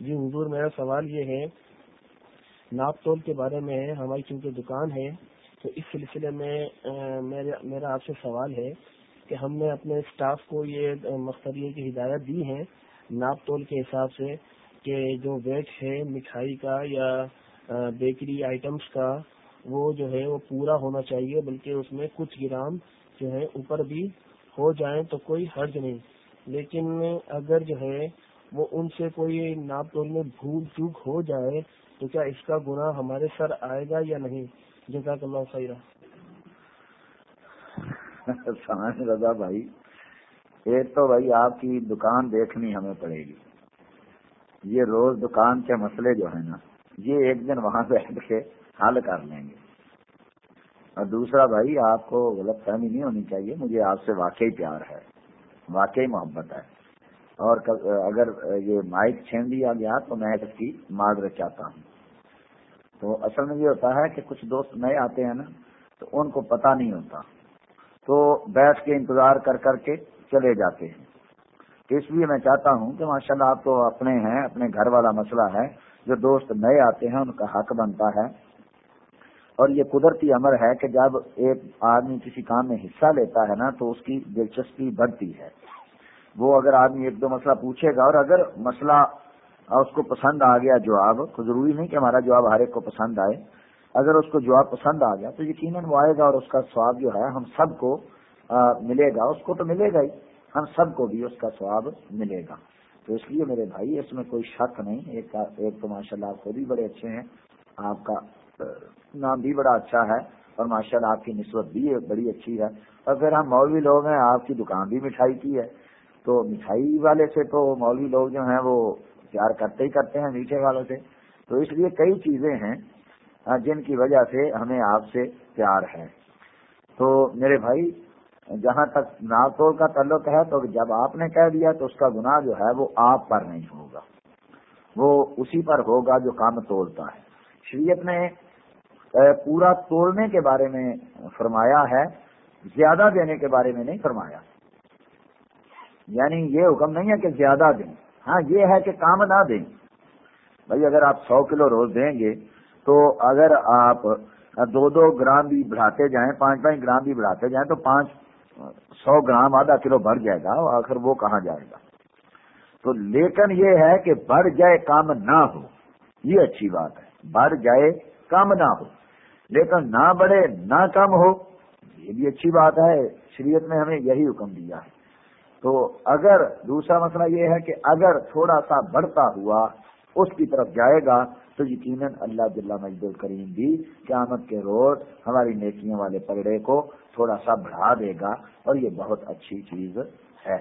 جی حضور، میرا سوال یہ ہے، ناپ تول کے بارے میں ہماری چونکہ دکان ہے، تو اس سلسلے میں میرا آپ سے سوال ہے کہ ہم نے اپنے اسٹاف کو یہ مختلف کی ہدایت دی ہے ناپ تول کے حساب سے کہ جو ویٹ ہے، مٹھائی کا یا بیکری آئٹمس کا، وہ جو ہے، وہ پورا ہونا چاہیے، بلکہ اس میں کچھ گرام جو ہے، اوپر بھی ہو جائیں تو کوئی حرج نہیں۔ لیکن اگر جو ہے وہ ان سے کوئی ناپ تول میں بھول چوک ہو جائے تو کیا اس کا گناہ ہمارے سر آئے گا یا نہیں؟ جزاک اللہ خیرہ رضا بھائی۔ ایک تو بھائی آپ کی دکان دیکھنی ہمیں پڑے گی۔ یہ روز دکان کے مسئلے جو ہیں نا، یہ ایک دن وہاں بیٹھ کے حل کر لیں گے۔ اور دوسرا بھائی، آپ کو غلط فہمی نہیں ہونی چاہیے، مجھے آپ سے واقعی پیار ہے۔ واقعی محبت ہے۔ اور اگر یہ مائک چھین دیا گیا تو میں اس کی معذرت چاہتا ہوں۔ تو اصل میں یہ ہوتا ہے کہ کچھ دوست نئے آتے ہیں نا، تو ان کو پتہ نہیں ہوتا۔ تو بیٹھ کے انتظار کر کر کے چلے جاتے ہیں۔ اس لیے میں چاہتا ہوں کہ ماشاء اللہ آپ تو اپنے ہیں، اپنے گھر والا مسئلہ ہے۔ جو دوست نئے آتے ہیں، ان کا حق بنتا ہے۔ اور یہ قدرتی امر ہے کہ جب ایک آدمی کسی کام میں حصہ لیتا ہے نا، تو اس کی دلچسپی بڑھتی ہے۔ وہ اگر آدمی ایک دو مسئلہ پوچھے گا اور اگر مسئلہ اس کو پسند آ گیا جواب، تو ضروری نہیں کہ ہمارا جواب ہر ایک کو پسند آئے۔ اگر اس کو جواب پسند آ گیا، تو یقیناً وہ آئے گا اور اس کا سواب جو ہے، ہم سب کو ملے گا۔ اس کو تو ملے گا ہی۔ ہم سب کو بھی اس کا سواب ملے گا۔ تو اس لیے میرے بھائی، اس میں کوئی شک نہیں۔ ایک ایک تو ماشاء اللہ آپ خود بھی بڑے اچھے ہیں۔ آپ کا نام بھی بڑا اچھا ہے اور ماشاء اللہ آپ کی نسبت بھی بڑی اچھی ہے۔ اور پھر ہم مولوی لوگ ہیں، آپ کی دکان بھی مٹھائی کی ہے۔ تو مٹھائی والے سے تو مولوی لوگ جو ہیں وہ پیار کرتے ہی کرتے ہیں میٹھے والوں سے۔ تو اس لیے کئی چیزیں ہیں جن کی وجہ سے ہمیں آپ سے پیار ہے۔ تو میرے بھائی، جہاں تک توڑ کا تعلق ہے، تو جب آپ نے کہہ دیا تو اس کا گناہ جو ہے وہ آپ پر نہیں ہوگا۔ وہ اسی پر ہوگا جو کام توڑتا ہے۔ شریعت نے پورا توڑنے کے بارے میں فرمایا ہے، زیادہ دینے کے بارے میں نہیں فرمایا۔ یعنی یہ حکم نہیں ہے کہ زیادہ دیں۔ ہاں یہ ہے کہ کام نہ دیں۔ بھائی، اگر آپ سو کلو روز دیں گے، تو اگر آپ دو دو گرام بھی بڑھاتے جائیں، پانچ پانچ گرام بھی بڑھاتے جائیں، تو پانچ سو گرام آدھا کلو بڑھ جائے گا، آخر وہ کہاں جائے گا؟ تو لیکن یہ ہے کہ بڑھ جائے کام نہ ہو، یہ اچھی بات ہے۔ بڑھ جائے کم نہ ہو، لیکن نہ بڑھے نہ کم ہو، یہ بھی اچھی بات ہے۔ شریعت نے ہمیں یہی حکم دیا ہے۔ تو اگر دوسرا مسئلہ یہ ہے کہ اگر تھوڑا سا بڑھتا ہوا اس کی طرف جائے گا، تو یقیناً اللہ جل مجد الکریم بھی قیامت کے روز ہماری نیکیوں والے پگڑے کو تھوڑا سا بڑھا دے گا اور یہ بہت اچھی چیز ہے۔